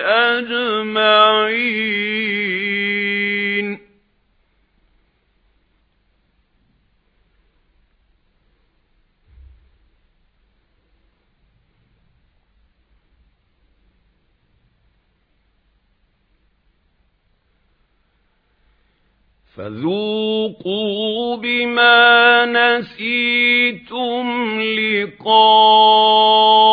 أَجْمَعِينَ. فَذُوقُوا بِمَا نَسِيتُمْ لِقَاءَ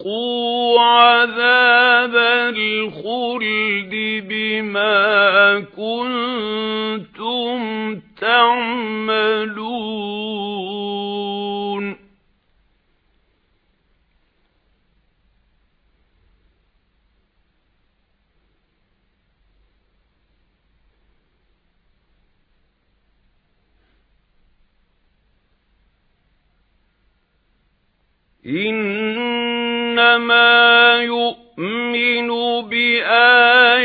وَذُوقُوا عَذَابَ الْخُلْدِ بِمَا كُنتُمْ تَعْمَلُونَ. إِنَّمَا يُؤْمِنُ بِآيَاتِنَا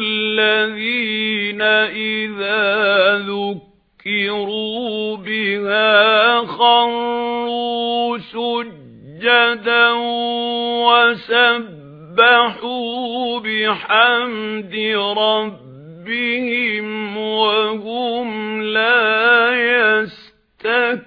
الَّذِينَ إِذَا ذُكِّرُوا بِهَا خَرُّوا سُجَّدًا وَسَبَّحُوا بِحَمْدِ رَبِّهِمْ وَهُمْ لَا يَسْتَكْبِرُونَ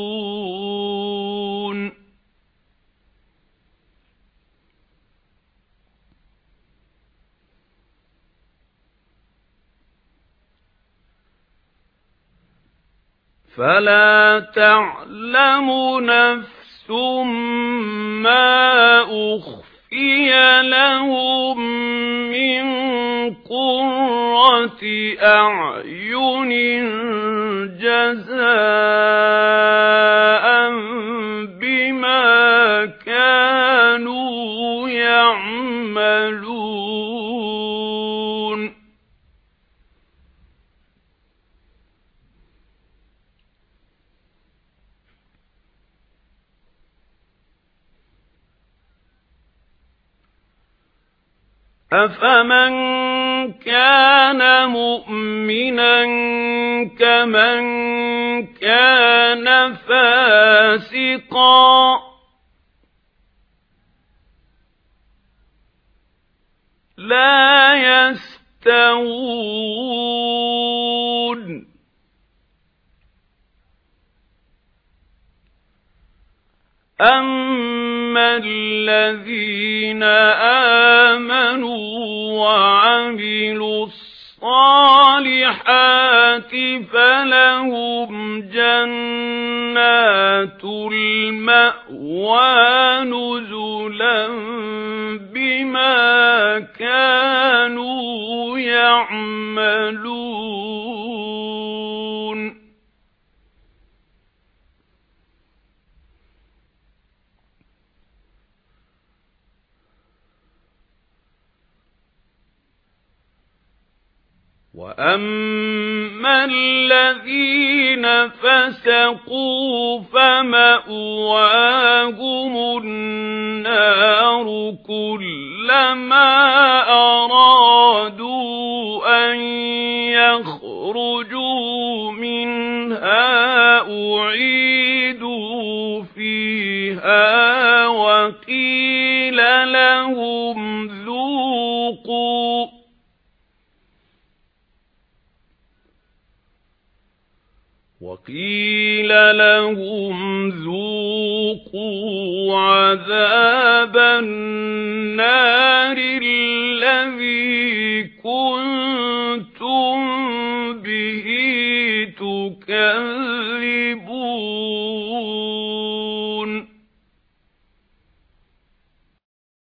فَلَا تَعْلَمُ نَفْسٌ مَا أُخْفِيَ لَهُم مِّن قُرَّةِ أَعْيُنٍ جَزَاءً بِمَا كَانُوا يَعْمَلُونَ. أَفَمَن كَانَ مُؤْمِنًا كَمَن كَانَ فَاسِقًا لَا يَسْتَوُونَ أَمَّا الَّذِينَ آمَنُوا وَعَمِلُوا الصَّالِحَاتِ فلهم جنات المأوى نزلا بما كانوا وَأَمَّا الَّذِينَ فَسَقُوا فَمَأْوَاهُمُ النَّارُ كُلَّمَا أَرَادُوا أَن يَخْرُجُوا مِنْهَا أُعِيدُوا وَقِيلَ لَهُمْ ذُوقُوا عَذَابَ النَّارِ الَّذِي كُنتُم بِهِ تُكَذِّبُونَ.